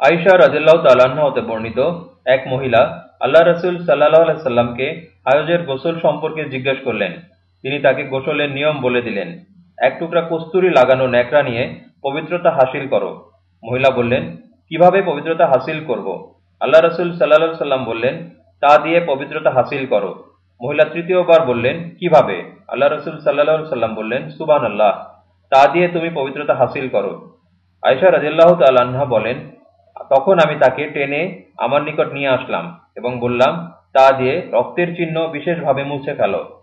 আইসা রাজিল্লাহ তাল্লাহ্ন হতে বর্ণিত এক মহিলা আল্লাহ রসুল সাল্লাহ সাল্লামকে হায়জের গোসল সম্পর্কে জিজ্ঞেস করলেন। তিনি তাকে গোসলের নিয়ম বলে দিলেন, এক টুকরা কস্তুরি লাগানো ন্যাকড়া নিয়ে পবিত্রতা হাসিল করো। মহিলা বললেন, কীভাবে পবিত্রতা হাসিল করব? আল্লাহ রসুল সাল্লাহ সাল্লাম বললেন, তা দিয়ে পবিত্রতা হাসিল করো। মহিলা তৃতীয়বার বললেন, কীভাবে? আল্লাহ রসুল সাল্লাহ সাল্লাম বললেন সুবান আল্লাহ তা দিয়ে তুমি পবিত্রতা হাসিল করো। আয়সা রাজিল্লাহ তাল্লাহা বলেন তখন আমি তাকে টেনে আমার নিকট নিয়ে আসলাম এবং বললাম, তা দিয়ে রক্তের চিহ্ন বিশেষভাবে মুছে ফেলো।